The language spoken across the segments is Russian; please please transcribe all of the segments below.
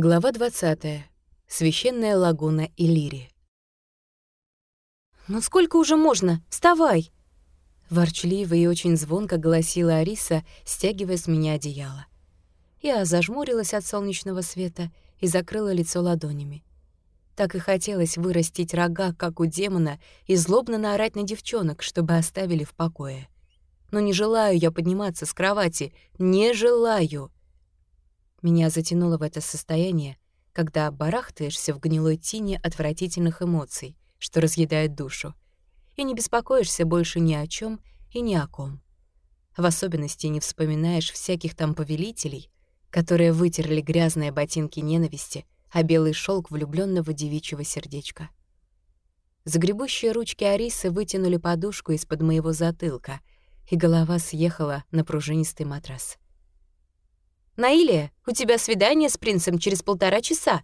Глава 20. Священная лагуна Илири. «Ну сколько уже можно? Вставай!» Ворчливо и очень звонко голосила Ариса, стягивая с меня одеяло. Я зажмурилась от солнечного света и закрыла лицо ладонями. Так и хотелось вырастить рога, как у демона, и злобно наорать на девчонок, чтобы оставили в покое. Но не желаю я подниматься с кровати, не желаю! Меня затянуло в это состояние, когда барахтаешься в гнилой тине отвратительных эмоций, что разъедает душу, и не беспокоишься больше ни о чем и ни о ком. В особенности не вспоминаешь всяких там повелителей, которые вытерли грязные ботинки ненависти, а белый шелк влюбленного девичьего сердечка. Загребущие ручки Арисы вытянули подушку из-под моего затылка, и голова съехала на пружинистый матрас. «Наилия, у тебя свидание с принцем через полтора часа,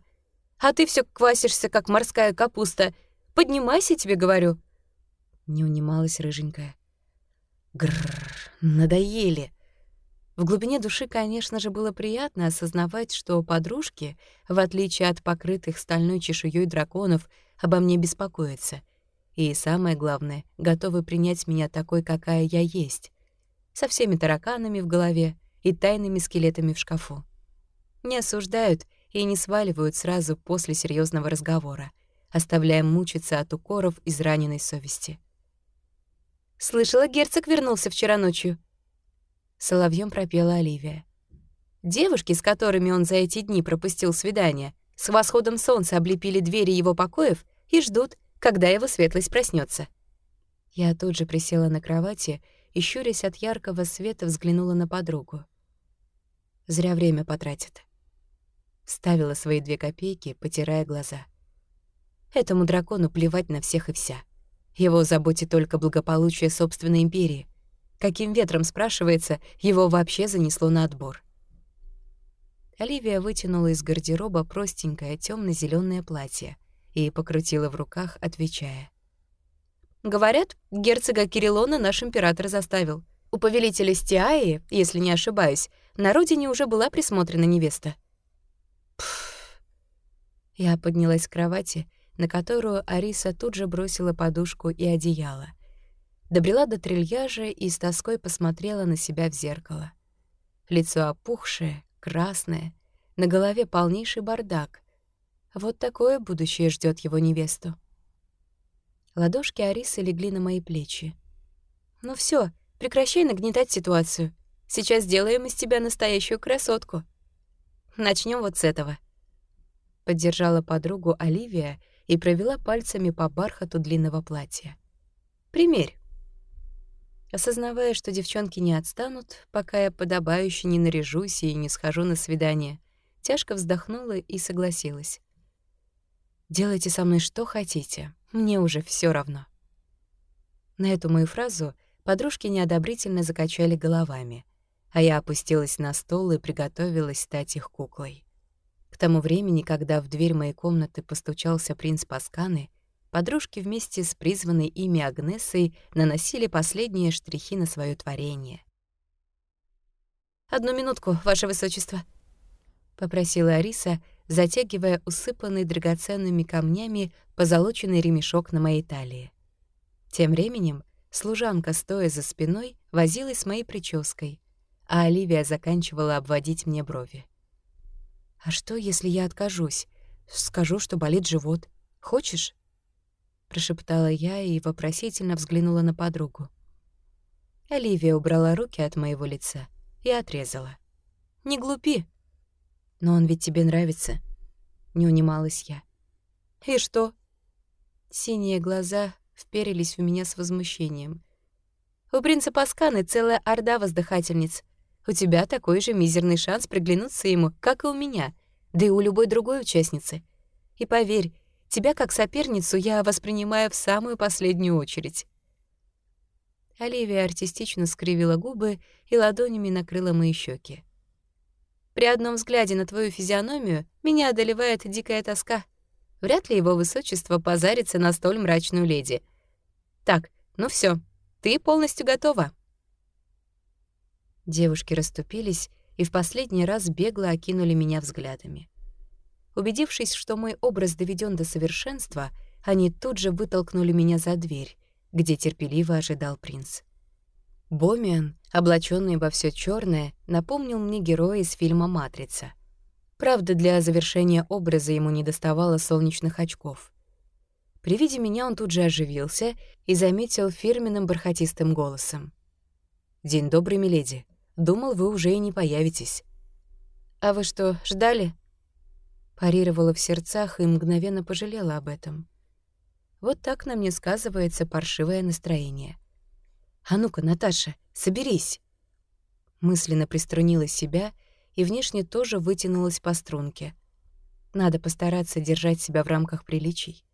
а ты все квасишься, как морская капуста. Поднимайся, тебе говорю». Не унималась рыженькая. Грррр, надоели. В глубине души, конечно же, было приятно осознавать, что подружки, в отличие от покрытых стальной чешуей драконов, обо мне беспокоятся. И самое главное, готовы принять меня такой, какая я есть. Со всеми тараканами в голове, и тайными скелетами в шкафу. Не осуждают и не сваливают сразу после серьезного разговора, оставляя мучиться от укоров израненной совести. «Слышала, герцог вернулся вчера ночью?» Соловьем пропела Оливия. Девушки, с которыми он за эти дни пропустил свидание, с восходом солнца облепили двери его покоев и ждут, когда его светлость проснется. Я тут же присела на кровати и, щурясь от яркого света, взглянула на подругу. Зря время потратит. Ставила свои две копейки, потирая глаза. Этому дракону плевать на всех и вся. Его заботит только благополучие собственной империи. Каким ветром, спрашивается, его вообще занесло на отбор. Оливия вытянула из гардероба простенькое темно зеленое платье и покрутила в руках, отвечая. «Говорят, герцога Кириллона наш император заставил. У повелителя Стиаи, если не ошибаюсь, на родине уже была присмотрена невеста. Пф. Я поднялась с кровати, на которую Ариса тут же бросила подушку и одеяло. Добрела до трильяжа и с тоской посмотрела на себя в зеркало. Лицо опухшее, красное, на голове полнейший бардак. Вот такое будущее ждет его невесту. Ладошки Арисы легли на мои плечи. «Ну все, прекращай нагнетать ситуацию. Сейчас сделаем из тебя настоящую красотку. Начнем вот с этого». Поддержала подругу Оливия и провела пальцами по бархату длинного платья. «Примерь». Осознавая, что девчонки не отстанут, пока я подобающе не наряжусь и не схожу на свидание, тяжко вздохнула и согласилась. «Делайте со мной что хотите, мне уже все равно». На эту мою фразу подружки неодобрительно закачали головами — а я опустилась на стол и приготовилась стать их куклой. К тому времени, когда в дверь моей комнаты постучался принц Пасканы, подружки вместе с призванной ими Агнесой наносили последние штрихи на свое творение. «Одну минутку, ваше высочество», — попросила Ариса, затягивая усыпанный драгоценными камнями позолоченный ремешок на моей талии. Тем временем служанка, стоя за спиной, возилась с моей прической, а Оливия заканчивала обводить мне брови. «А что, если я откажусь? Скажу, что болит живот. Хочешь?» Прошептала я и вопросительно взглянула на подругу. Оливия убрала руки от моего лица и отрезала. «Не глупи!» «Но он ведь тебе нравится», — не унималась я. «И что?» Синие глаза вперились в меня с возмущением. «У принца Пасканы целая орда воздыхательниц. У тебя такой же мизерный шанс приглянуться ему, как и у меня, да и у любой другой участницы. И поверь, тебя как соперницу я воспринимаю в самую последнюю очередь». Оливия артистично скривила губы и ладонями накрыла мои щеки. «При одном взгляде на твою физиономию меня одолевает дикая тоска. Вряд ли его высочество позарится на столь мрачную леди. Так, ну все, ты полностью готова». Девушки расступились и в последний раз бегло окинули меня взглядами. Убедившись, что мой образ доведен до совершенства, они тут же вытолкнули меня за дверь, где терпеливо ожидал принц. Бомиан, облаченный во все черное, напомнил мне героя из фильма «Матрица». Правда, для завершения образа ему не доставало солнечных очков. При виде меня он тут же оживился и заметил фирменным бархатистым голосом. «День добрый, миледи. Думал, вы уже и не появитесь». «А вы что, ждали?» Парировала в сердцах и мгновенно пожалела об этом. Вот так на мне сказывается паршивое настроение. «А ну-ка, Наташа, соберись!» Мысленно приструнила себя и внешне тоже вытянулась по струнке. Надо постараться держать себя в рамках приличий.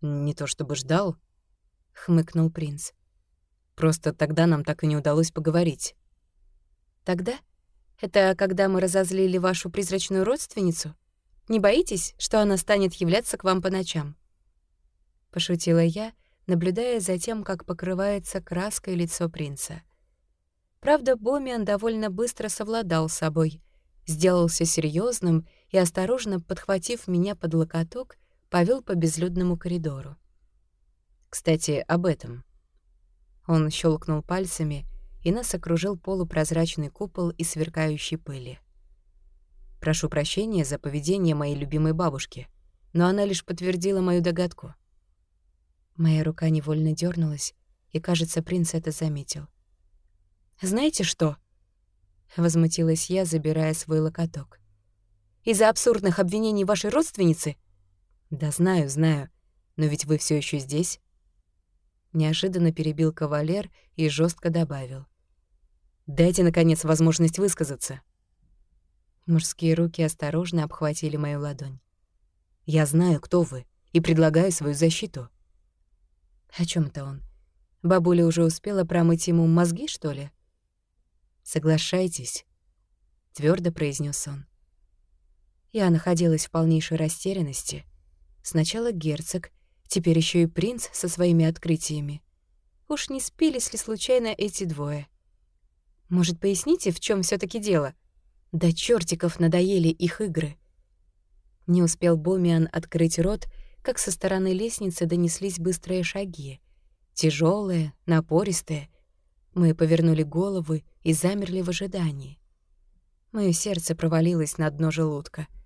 «Не то чтобы ждал», — хмыкнул принц. «Просто тогда нам так и не удалось поговорить». «Тогда? Это когда мы разозлили вашу призрачную родственницу? Не боитесь, что она станет являться к вам по ночам?» Пошутила я, наблюдая за тем, как покрывается краской лицо принца. Правда, Бомиан довольно быстро совладал с собой, сделался серьезным и, осторожно подхватив меня под локоток, повел по безлюдному коридору. «Кстати, об этом». Он щелкнул пальцами, и нас окружил полупрозрачный купол из сверкающей пыли. «Прошу прощения за поведение моей любимой бабушки, но она лишь подтвердила мою догадку». Моя рука невольно дернулась, и, кажется, принц это заметил. «Знаете что?» — возмутилась я, забирая свой локоток. «Из-за абсурдных обвинений вашей родственницы «Да знаю, знаю. Но ведь вы все еще здесь?» Неожиданно перебил кавалер и жестко добавил. «Дайте, наконец, возможность высказаться». Мужские руки осторожно обхватили мою ладонь. «Я знаю, кто вы, и предлагаю свою защиту». «О чем это он? Бабуля уже успела промыть ему мозги, что ли?» «Соглашайтесь», — твердо произнес он. Я находилась в полнейшей растерянности — Сначала герцог, теперь еще и принц со своими открытиями. Уж не спились ли случайно эти двое? Может, поясните, в чем все таки дело? До чертиков надоели их игры. Не успел Бомиан открыть рот, как со стороны лестницы донеслись быстрые шаги. Тяжелые, напористые. Мы повернули головы и замерли в ожидании. Моё сердце провалилось на дно желудка —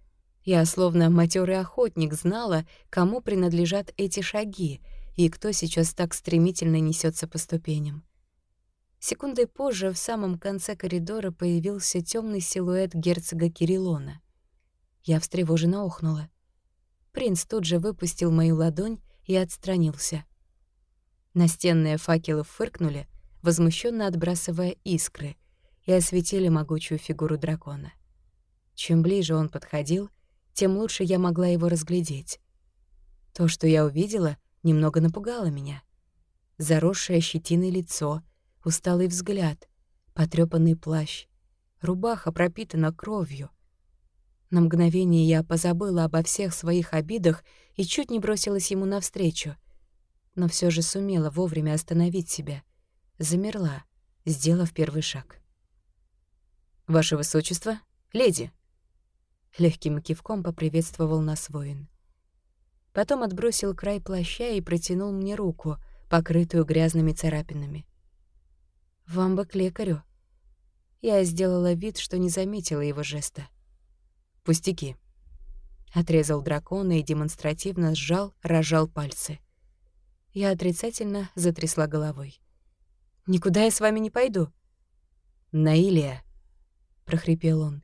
я, словно матерый охотник, знала, кому принадлежат эти шаги и кто сейчас так стремительно несется по ступеням. Секундой позже в самом конце коридора появился темный силуэт герцога Кириллона. Я встревоженно охнула. Принц тут же выпустил мою ладонь и отстранился. Настенные факелы фыркнули, возмущенно отбрасывая искры, и осветили могучую фигуру дракона. Чем ближе он подходил, тем лучше я могла его разглядеть. То, что я увидела, немного напугало меня. Заросшее щетиной лицо, усталый взгляд, потрёпанный плащ, рубаха пропитана кровью. На мгновение я позабыла обо всех своих обидах и чуть не бросилась ему навстречу, но все же сумела вовремя остановить себя. Замерла, сделав первый шаг. «Ваше Высочество, леди!» Легким кивком поприветствовал нас воин. Потом отбросил край плаща и протянул мне руку, покрытую грязными царапинами. «Вам бы к лекарю». Я сделала вид, что не заметила его жеста. «Пустяки». Отрезал дракона и демонстративно сжал, разжал пальцы. Я отрицательно затрясла головой. «Никуда я с вами не пойду». «Наилия», — прохрипел он,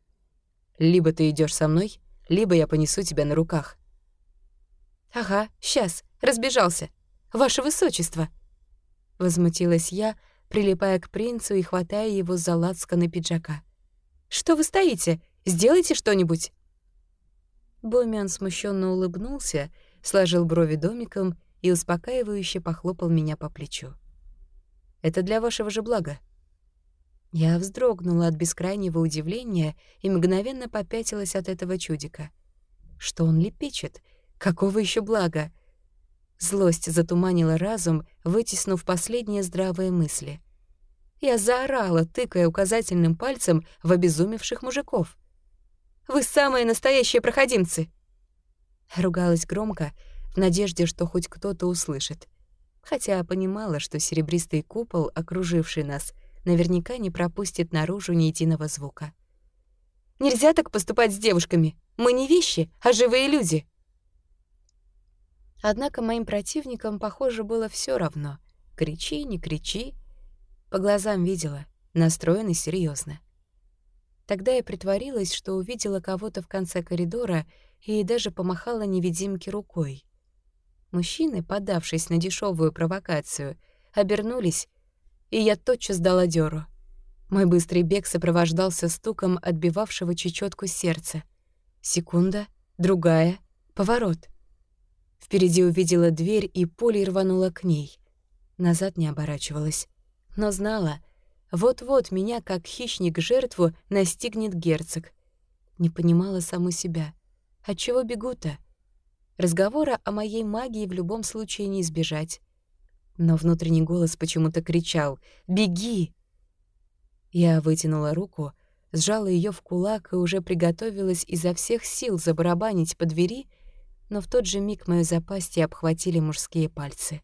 либо ты идешь со мной, либо я понесу тебя на руках». «Ага, сейчас, разбежался. Ваше Высочество!» Возмутилась я, прилипая к принцу и хватая его за лацканы пиджака. «Что вы стоите? Сделайте что-нибудь!» Бомиан смущенно улыбнулся, сложил брови домиком и успокаивающе похлопал меня по плечу. «Это для вашего же блага. Я вздрогнула от бескрайнего удивления и мгновенно попятилась от этого чудика. Что он лепечет? Какого еще блага? Злость затуманила разум, вытеснув последние здравые мысли. Я заорала, тыкая указательным пальцем в обезумевших мужиков. «Вы самые настоящие проходимцы! Ругалась громко, в надежде, что хоть кто-то услышит. Хотя понимала, что серебристый купол, окруживший нас, наверняка не пропустит наружу ни единого звука. «Нельзя так поступать с девушками! Мы не вещи, а живые люди!» Однако моим противникам, похоже, было все равно. Кричи, не кричи. По глазам видела, настроены серьезно. Тогда я притворилась, что увидела кого-то в конце коридора и даже помахала невидимке рукой. Мужчины, подавшись на дешевую провокацию, обернулись, и я тотчас дала дёру. Мой быстрый бег сопровождался стуком отбивавшего чечётку сердца. Секунда, другая, поворот. Впереди увидела дверь и пулей рванула к ней. Назад не оборачивалась, но знала, вот-вот меня, как хищник жертву, настигнет герцог. Не понимала саму себя. Отчего бегу-то? Разговора о моей магии в любом случае не избежать. Но внутренний голос почему-то кричал «Беги!». Я вытянула руку, сжала ее в кулак и уже приготовилась изо всех сил забарабанить по двери, но в тот же миг моё запястье обхватили мужские пальцы.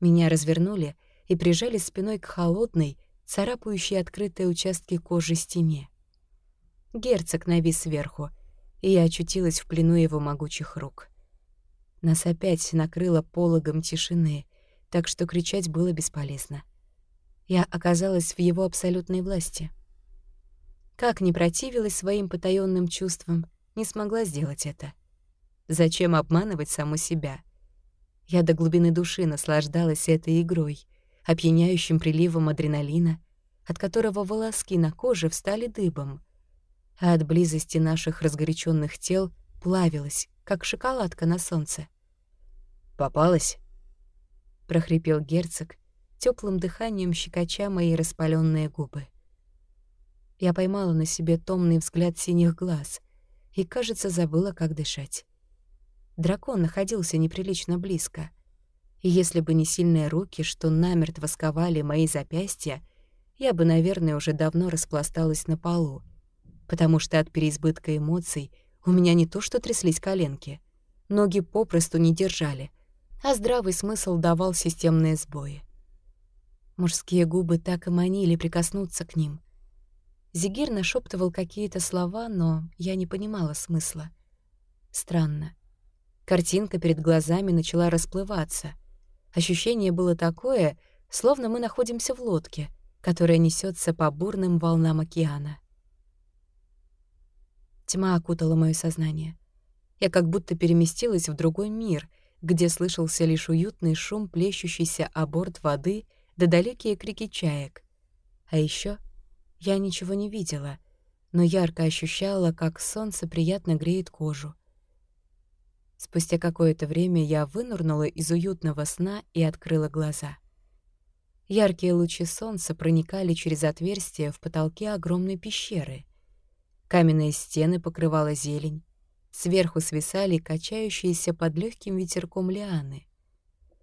Меня развернули и прижали спиной к холодной, царапающей открытые участки кожи стене. Герцог навис сверху, и я очутилась в плену его могучих рук. Нас опять накрыло пологом тишины, так что кричать было бесполезно. Я оказалась в его абсолютной власти. Как ни противилась своим потаённым чувствам, не смогла сделать это. Зачем обманывать саму себя? Я до глубины души наслаждалась этой игрой, опьяняющим приливом адреналина, от которого волоски на коже встали дыбом, а от близости наших разгоряченных тел плавилась, как шоколадка на солнце. «Попалась?» — прохрипел герцог, теплым дыханием щекоча мои распаленные губы. Я поймала на себе томный взгляд синих глаз и, кажется, забыла, как дышать. Дракон находился неприлично близко, и если бы не сильные руки, что намертво сковали мои запястья, я бы, наверное, уже давно распласталась на полу, потому что от переизбытка эмоций у меня не то что тряслись коленки, ноги попросту не держали — а здравый смысл давал системные сбои. Мужские губы так и манили прикоснуться к ним. Зигир нашептывал какие-то слова, но я не понимала смысла. Странно. Картинка перед глазами начала расплываться. Ощущение было такое, словно мы находимся в лодке, которая несется по бурным волнам океана. Тьма окутала мое сознание. Я как будто переместилась в другой мир — где слышался лишь уютный шум плещущийся о борт воды да далекие крики чаек. А еще я ничего не видела, но ярко ощущала, как солнце приятно греет кожу. Спустя какое-то время я вынурнула из уютного сна и открыла глаза. Яркие лучи солнца проникали через отверстие в потолке огромной пещеры. Каменные стены покрывала зелень, Сверху свисали качающиеся под легким ветерком лианы.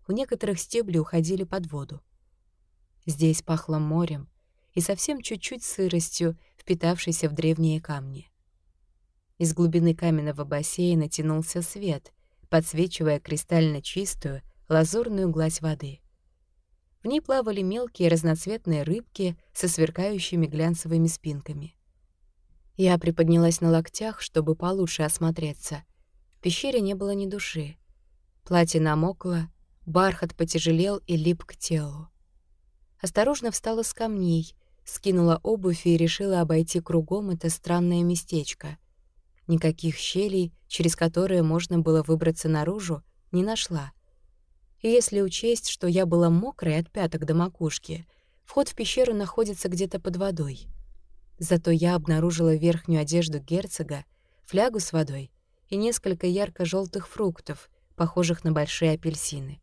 У некоторых стебли уходили под воду. Здесь пахло морем и совсем чуть-чуть сыростью, впитавшейся в древние камни. Из глубины каменного бассейна тянулся свет, подсвечивая кристально чистую, лазурную гладь воды. В ней плавали мелкие разноцветные рыбки со сверкающими глянцевыми спинками. Я приподнялась на локтях, чтобы получше осмотреться. В пещере не было ни души. Платье намокло, бархат потяжелел и лип к телу. Осторожно встала с камней, скинула обувь и решила обойти кругом это странное местечко. Никаких щелей, через которые можно было выбраться наружу, не нашла. И если учесть, что я была мокрой от пяток до макушки, вход в пещеру находится где-то под водой — Зато я обнаружила верхнюю одежду герцога, флягу с водой и несколько ярко желтых фруктов, похожих на большие апельсины.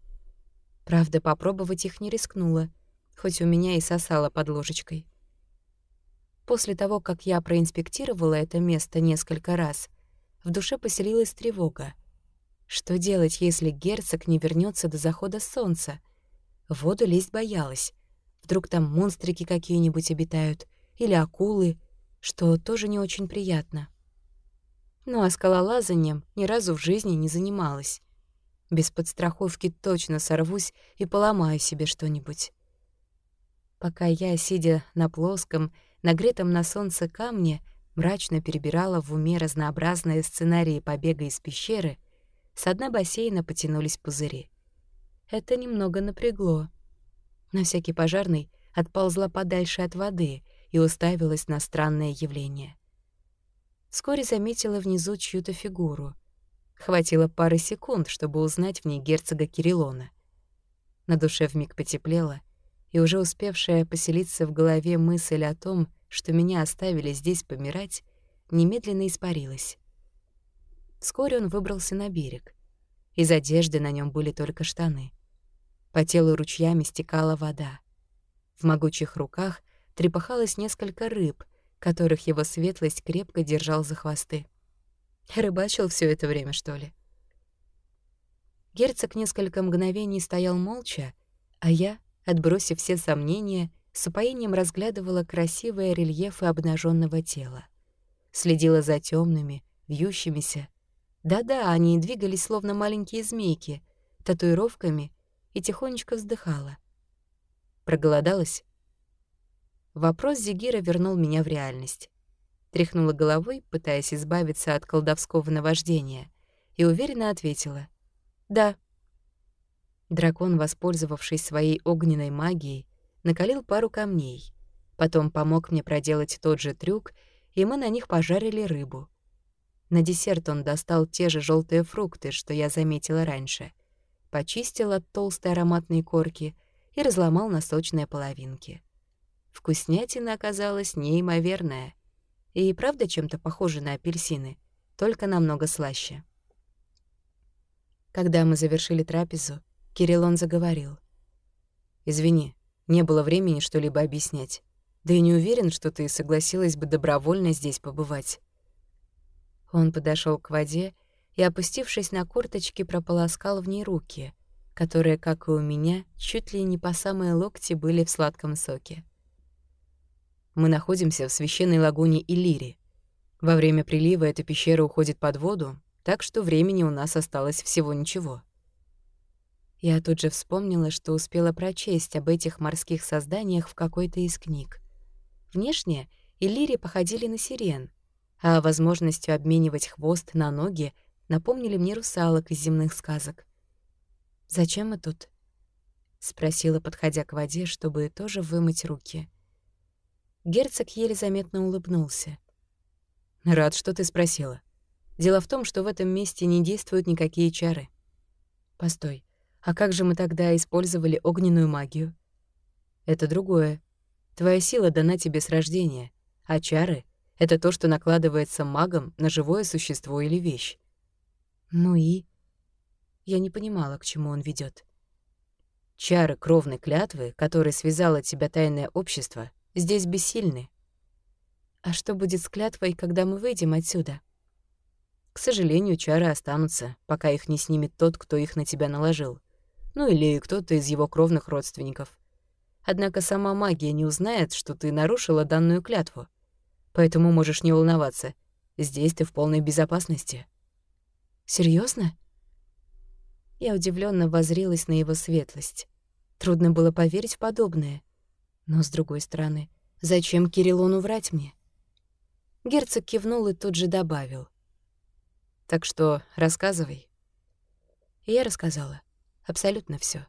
Правда, попробовать их не рискнула, хоть у меня и сосало под ложечкой. После того, как я проинспектировала это место несколько раз, в душе поселилась тревога. Что делать, если герцог не вернется до захода солнца? В воду лезть боялась. Вдруг там монстрики какие-нибудь обитают — или акулы, что тоже не очень приятно. Ну а скалолазанием ни разу в жизни не занималась. Без подстраховки точно сорвусь и поломаю себе что-нибудь. Пока я, сидя на плоском, нагретом на солнце камне, мрачно перебирала в уме разнообразные сценарии побега из пещеры, с дна бассейна потянулись пузыри. Это немного напрягло. На всякий пожарный отползла подальше от воды и уставилась на странное явление. Вскоре заметила внизу чью-то фигуру. Хватило пары секунд, чтобы узнать в ней герцога Кириллона. На душе вмиг потеплело, и уже успевшая поселиться в голове мысль о том, что меня оставили здесь помирать, немедленно испарилась. Вскоре он выбрался на берег. Из одежды на нем были только штаны. По телу ручьями стекала вода. В могучих руках трепыхалось несколько рыб, которых его светлость крепко держал за хвосты. Рыбачил все это время, что ли? Герцог несколько мгновений стоял молча, а я, отбросив все сомнения, с упоением разглядывала красивые рельефы обнаженного тела. Следила за темными, вьющимися. Да-да, они двигались словно маленькие змейки, татуировками, и тихонечко вздыхала. Проголодалась? Вопрос Зигира вернул меня в реальность. Тряхнула головой, пытаясь избавиться от колдовского наваждения, и уверенно ответила «Да». Дракон, воспользовавшись своей огненной магией, накалил пару камней. Потом помог мне проделать тот же трюк, и мы на них пожарили рыбу. На десерт он достал те же желтые фрукты, что я заметила раньше. Почистил от толстой ароматной корки и разломал на сочные половинки. Вкуснятина оказалась неимоверная. И правда чем-то похожа на апельсины, только намного слаще. Когда мы завершили трапезу, Кириллон заговорил. «Извини, не было времени что-либо объяснять. Да и не уверен, что ты согласилась бы добровольно здесь побывать. Он подошел к воде и, опустившись на корточки, прополоскал в ней руки, которые, как и у меня, чуть ли не по самые локти были в сладком соке. Мы находимся в священной лагуне Илири. Во время прилива эта пещера уходит под воду, так что времени у нас осталось всего ничего. Я тут же вспомнила, что успела прочесть об этих морских созданиях в какой-то из книг. Внешне Иллири походили на сирен, а возможностью обменивать хвост на ноги напомнили мне русалок из земных сказок. «Зачем мы тут?» — спросила, подходя к воде, чтобы тоже вымыть руки. Герцог еле заметно улыбнулся. «Рад, что ты спросила. Дело в том, что в этом месте не действуют никакие чары. Постой, а как же мы тогда использовали огненную магию? Это другое. Твоя сила дана тебе с рождения, а чары — это то, что накладывается магом на живое существо или вещь. Ну и? Я не понимала, к чему он ведет. Чары кровной клятвы, которые связало тебя тайное общество, здесь бессильны. А что будет с клятвой, когда мы выйдем отсюда? К сожалению, чары останутся, пока их не снимет тот, кто их на тебя наложил ну или кто-то из его кровных родственников. Однако сама магия не узнает, что ты нарушила данную клятву. Поэтому можешь не волноваться. Здесь ты в полной безопасности. Серьезно? Я удивленно возрилась на его светлость. Трудно было поверить в подобное. Но, с другой стороны, зачем Кириллону врать мне? Герцог кивнул и тут же добавил. «Так что рассказывай». И я рассказала. Абсолютно все.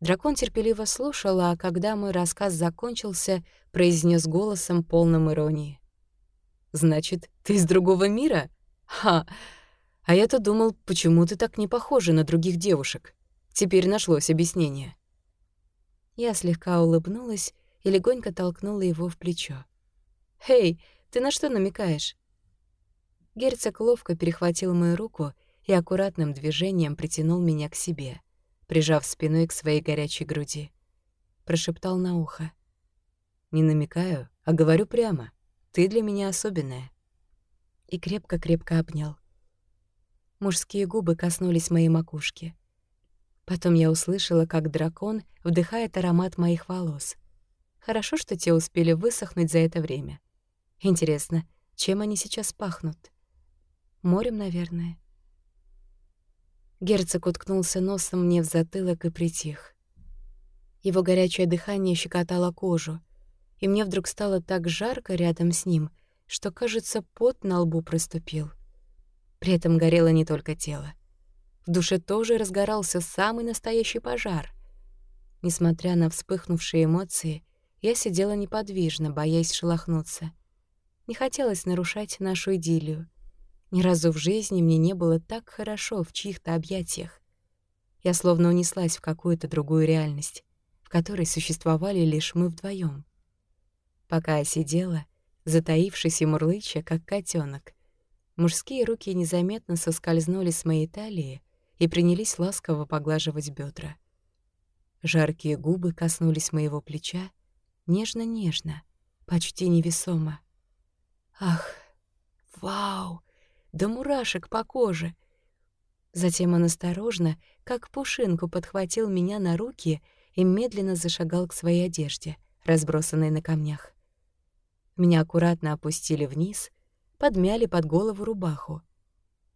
Дракон терпеливо слушал, а когда мой рассказ закончился, произнес голосом полным иронии. «Значит, ты из другого мира? Ха! А я-то думал, почему ты так не похожа на других девушек. Теперь нашлось объяснение». Я слегка улыбнулась и легонько толкнула его в плечо. «Эй, ты на что намекаешь?» Герцог ловко перехватил мою руку и аккуратным движением притянул меня к себе, прижав спиной к своей горячей груди. Прошептал на ухо. «Не намекаю, а говорю прямо. Ты для меня особенная». И крепко-крепко обнял. Мужские губы коснулись моей макушки. Потом я услышала, как дракон вдыхает аромат моих волос. Хорошо, что те успели высохнуть за это время. Интересно, чем они сейчас пахнут? Морем, наверное. Герцог уткнулся носом мне в затылок и притих. Его горячее дыхание щекотало кожу, и мне вдруг стало так жарко рядом с ним, что, кажется, пот на лбу проступил. При этом горело не только тело. В душе тоже разгорался самый настоящий пожар. Несмотря на вспыхнувшие эмоции, я сидела неподвижно, боясь шелохнуться. Не хотелось нарушать нашу идиллию. Ни разу в жизни мне не было так хорошо в чьих-то объятиях. Я словно унеслась в какую-то другую реальность, в которой существовали лишь мы вдвоем. Пока я сидела, затаившись и мурлыча, как котенок, мужские руки незаметно соскользнули с моей талии и принялись ласково поглаживать бедра. Жаркие губы коснулись моего плеча, нежно-нежно, почти невесомо. Ах, вау, да мурашек по коже. Затем он осторожно, как пушинку, подхватил меня на руки и медленно зашагал к своей одежде, разбросанной на камнях. Меня аккуратно опустили вниз, подмяли под голову рубаху,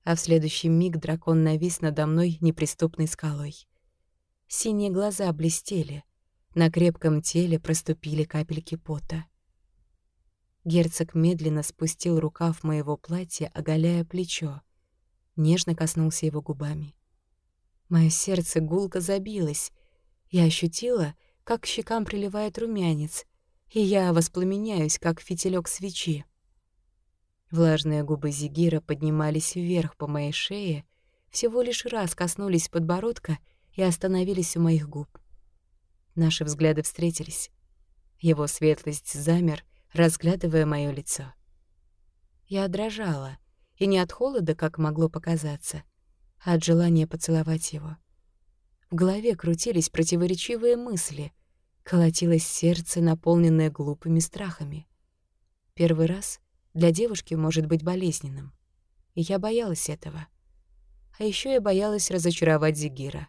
а в следующий миг дракон навис надо мной неприступной скалой. Синие глаза блестели, на крепком теле проступили капельки пота. Герцог медленно спустил рукав моего платья, оголяя плечо. Нежно коснулся его губами. Моё сердце гулко забилось. Я ощутила, как к щекам приливает румянец, и я воспламеняюсь, как фитилек свечи. Влажные губы Зигира поднимались вверх по моей шее, всего лишь раз коснулись подбородка и остановились у моих губ. Наши взгляды встретились. Его светлость замер, разглядывая моё лицо. Я дрожала, и не от холода, как могло показаться, а от желания поцеловать его. В голове крутились противоречивые мысли, колотилось сердце, наполненное глупыми страхами. Первый раз для девушки может быть болезненным, и я боялась этого. А ещё я боялась разочаровать Зигира.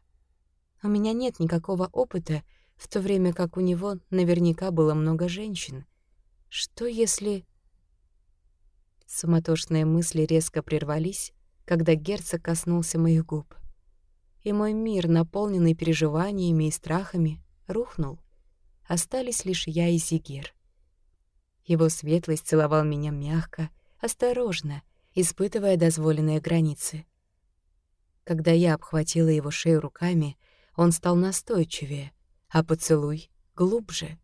У меня нет никакого опыта, в то время как у него наверняка было много женщин, что если... Суматошные мысли резко прервались, когда герцог коснулся моих губ. И мой мир, наполненный переживаниями и страхами, рухнул. Остались лишь я и Зигир. Его светлость целовал меня мягко, осторожно, испытывая дозволенные границы. Когда я обхватила его шею руками, он стал настойчивее, а поцелуй — глубже —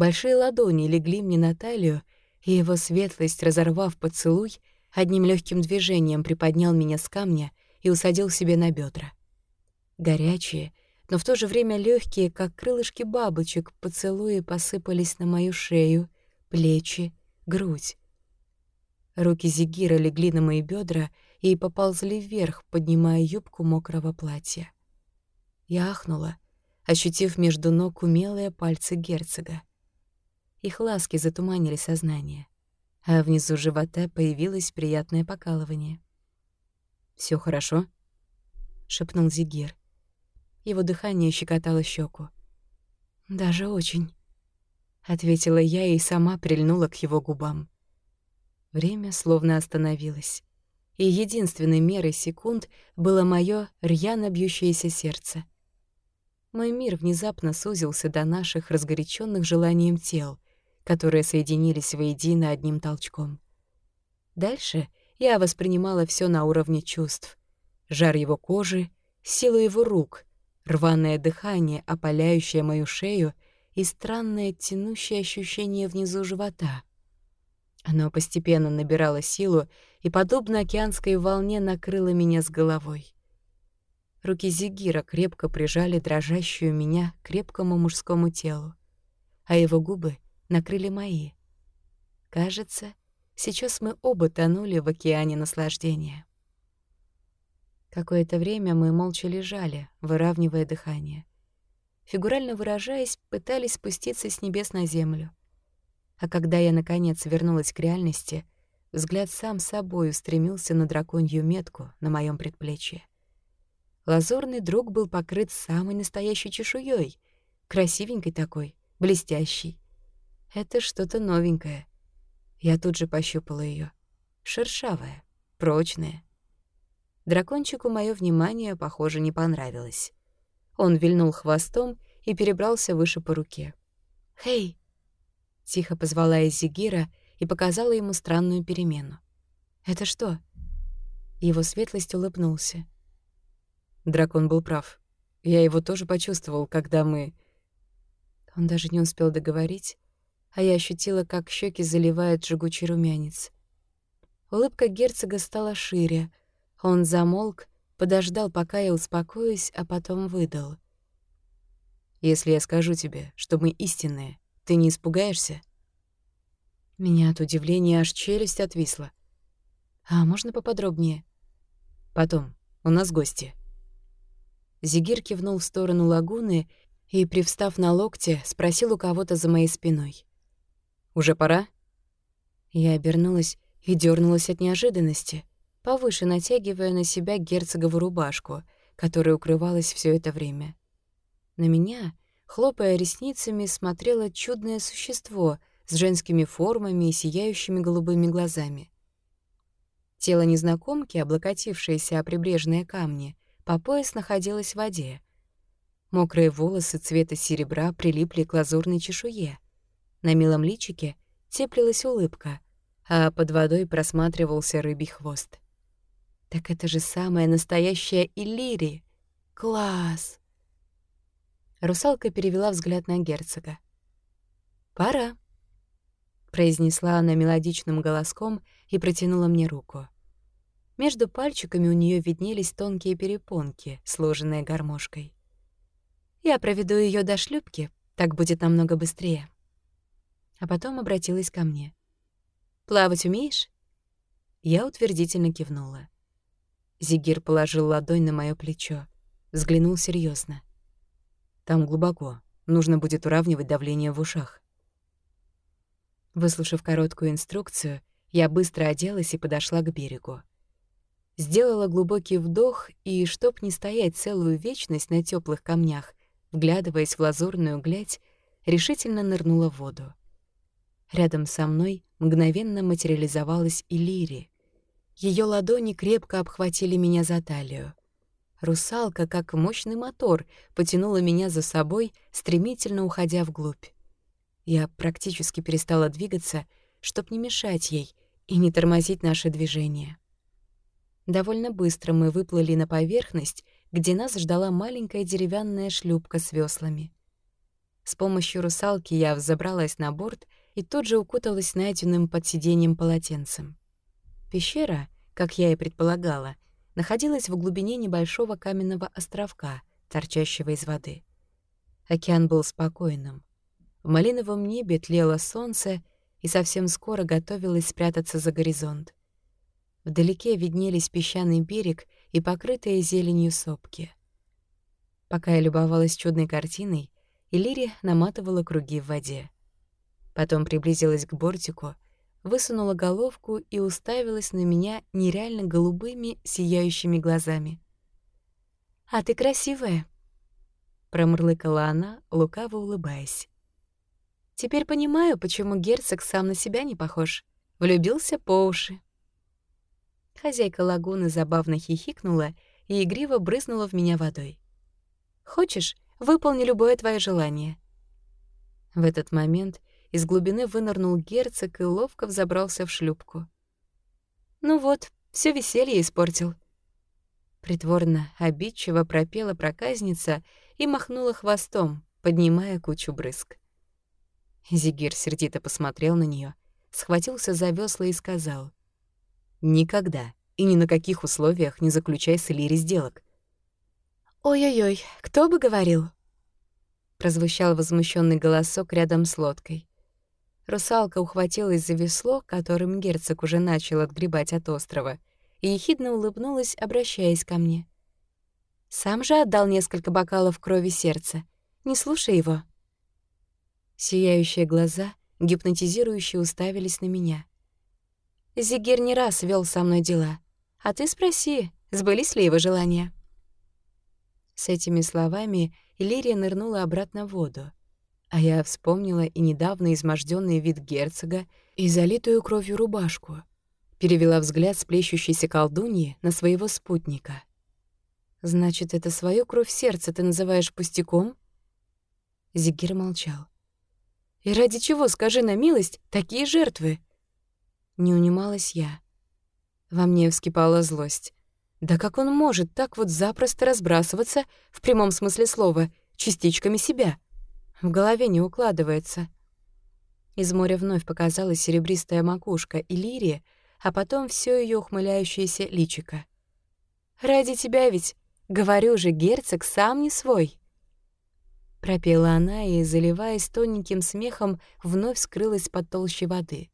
Большие ладони легли мне на талию, и его светлость, разорвав поцелуй, одним легким движением приподнял меня с камня и усадил себе на бедра. Горячие, но в то же время легкие, как крылышки бабочек, поцелуи посыпались на мою шею, плечи, грудь. Руки Зигира легли на мои бедра и поползли вверх, поднимая юбку мокрого платья. Я ахнула, ощутив между ног умелые пальцы герцога. Их ласки затуманили сознание, а внизу живота появилось приятное покалывание. Все хорошо?» — шепнул Зигир. Его дыхание щекотало щеку. «Даже очень», — ответила я и сама прильнула к его губам. Время словно остановилось, и единственной мерой секунд было мое рьяно бьющееся сердце. Мой мир внезапно сузился до наших разгоряченных желанием тел — которые соединились воедино одним толчком. Дальше я воспринимала все на уровне чувств. Жар его кожи, силу его рук, рваное дыхание, опаляющее мою шею и странное тянущее ощущение внизу живота. Оно постепенно набирало силу и, подобно океанской волне, накрыло меня с головой. Руки Зигира крепко прижали дрожащую меня к крепкому мужскому телу, а его губы — накрыли мои. Кажется, сейчас мы оба тонули в океане наслаждения. Какое-то время мы молча лежали, выравнивая дыхание. Фигурально выражаясь, пытались спуститься с небес на землю. А когда я, наконец, вернулась к реальности, взгляд сам собой устремился на драконью метку на моем предплечье. Лазурный друг был покрыт самой настоящей чешуей, красивенькой такой, блестящей. Это что-то новенькое. Я тут же пощупала ее, Шершавая. прочные. Дракончику мое внимание, похоже, не понравилось. Он вильнул хвостом и перебрался выше по руке. «Хей!» — тихо позвала Изигира и показала ему странную перемену. «Это что?» Его светлость улыбнулся. Дракон был прав. Я его тоже почувствовал, когда мы... Он даже не успел договорить, а я ощутила, как щеки заливает жгучий румянец. Улыбка герцога стала шире. Он замолк, подождал, пока я успокоюсь, а потом выдал. «Если я скажу тебе, что мы истинные, ты не испугаешься?» Меня от удивления аж челюсть отвисла. «А можно поподробнее?» «Потом. У нас гости». Зигир кивнул в сторону лагуны и, привстав на локте, спросил у кого-то за моей спиной. «Уже пора?» Я обернулась и дернулась от неожиданности, повыше натягивая на себя герцогову рубашку, которая укрывалась все это время. На меня, хлопая ресницами, смотрело чудное существо с женскими формами и сияющими голубыми глазами. Тело незнакомки, облокотившееся о прибрежные камни, по пояс находилось в воде. Мокрые волосы цвета серебра прилипли к лазурной чешуе — на милом личике теплилась улыбка, а под водой просматривался рыбий хвост. Так это же самая настоящая Иллири! Класс! Русалка перевела взгляд на герцога. «Пора», — произнесла она мелодичным голоском и протянула мне руку. Между пальчиками у нее виднелись тонкие перепонки, сложенные гармошкой. «Я проведу ее до шлюпки, так будет намного быстрее» а потом обратилась ко мне. «Плавать умеешь?» Я утвердительно кивнула. Зигир положил ладонь на моё плечо, взглянул серьезно. «Там глубоко. Нужно будет уравнивать давление в ушах». Выслушав короткую инструкцию, я быстро оделась и подошла к берегу. Сделала глубокий вдох и, чтоб не стоять целую вечность на теплых камнях, вглядываясь в лазурную глядь, решительно нырнула в воду. Рядом со мной мгновенно материализовалась Иллири. Ее ладони крепко обхватили меня за талию. Русалка, как мощный мотор, потянула меня за собой, стремительно уходя вглубь. Я практически перестала двигаться, чтоб не мешать ей и не тормозить наше движение. Довольно быстро мы выплыли на поверхность, где нас ждала маленькая деревянная шлюпка с веслами. С помощью русалки я взобралась на борт — и тут же укуталась найденным под сиденьем полотенцем. Пещера, как я и предполагала, находилась в глубине небольшого каменного островка, торчащего из воды. Океан был спокойным. В малиновом небе тлело солнце, и совсем скоро готовилось спрятаться за горизонт. Вдалеке виднелись песчаный берег и покрытые зеленью сопки. Пока я любовалась чудной картиной, Иллири наматывала круги в воде. Потом приблизилась к бортику, высунула головку и уставилась на меня нереально голубыми, сияющими глазами. «А ты красивая!» — промурлыкала она, лукаво улыбаясь. «Теперь понимаю, почему герцог сам на себя не похож. Влюбился по уши». Хозяйка лагуны забавно хихикнула и игриво брызнула в меня водой. «Хочешь, выполни любое твое желание». В этот момент из глубины вынырнул герцог и ловко взобрался в шлюпку. «Ну вот, все веселье испортил». Притворно, обидчиво пропела проказница и махнула хвостом, поднимая кучу брызг. Зигир сердито посмотрел на нее, схватился за весла и сказал. «Никогда и ни на каких условиях не заключай с Элири сделок». «Ой-ой-ой, кто бы говорил?» Прозвучал возмущенный голосок рядом с лодкой. Русалка ухватилась за весло, которым герцог уже начал отгребать от острова, и ехидно улыбнулась, обращаясь ко мне. «Сам же отдал несколько бокалов крови сердца. Не слушай его». Сияющие глаза гипнотизирующе уставились на меня. «Зигер не раз вел со мной дела. А ты спроси, сбылись ли его желания?» С этими словами Иллирия нырнула обратно в воду, а я вспомнила и недавно изможденный вид герцога, и залитую кровью рубашку. перевела взгляд с плещущейся колдуньи на своего спутника. «Значит, это свою кровь сердца ты называешь пустяком?» Зигир молчал. «И ради чего, скажи на милость, такие жертвы?» Не унималась я. Во мне вскипала злость. Да как он может так вот запросто разбрасываться, в прямом смысле слова, частичками себя? В голове не укладывается. Из моря вновь показалась серебристая макушка Иллирии, а потом все ее ухмыляющееся личико. «Ради тебя ведь, говорю же, герцог сам не свой!» Пропела она и, заливаясь тоненьким смехом, вновь скрылась под толщей воды.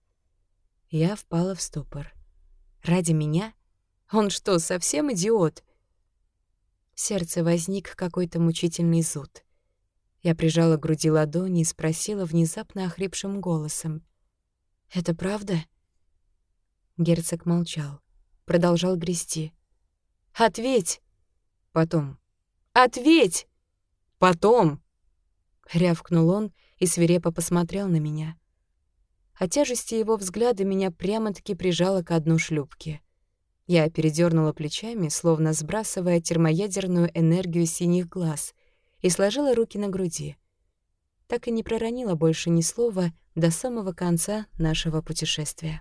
Я впала в ступор. «Ради меня? Он что, совсем идиот?» В сердце возник какой-то мучительный зуд. Я прижала к груди ладони и спросила внезапно охрипшим голосом. «Это правда?» Герцог молчал, продолжал грести. «Ответь!» «Потом». «Ответь!» «Потом!» Рявкнул он и свирепо посмотрел на меня. От тяжести его взгляда меня прямо-таки прижало к одну шлюпке. Я передернула плечами, словно сбрасывая термоядерную энергию синих глаз — и сложила руки на груди. Так и не проронила больше ни слова до самого конца нашего путешествия.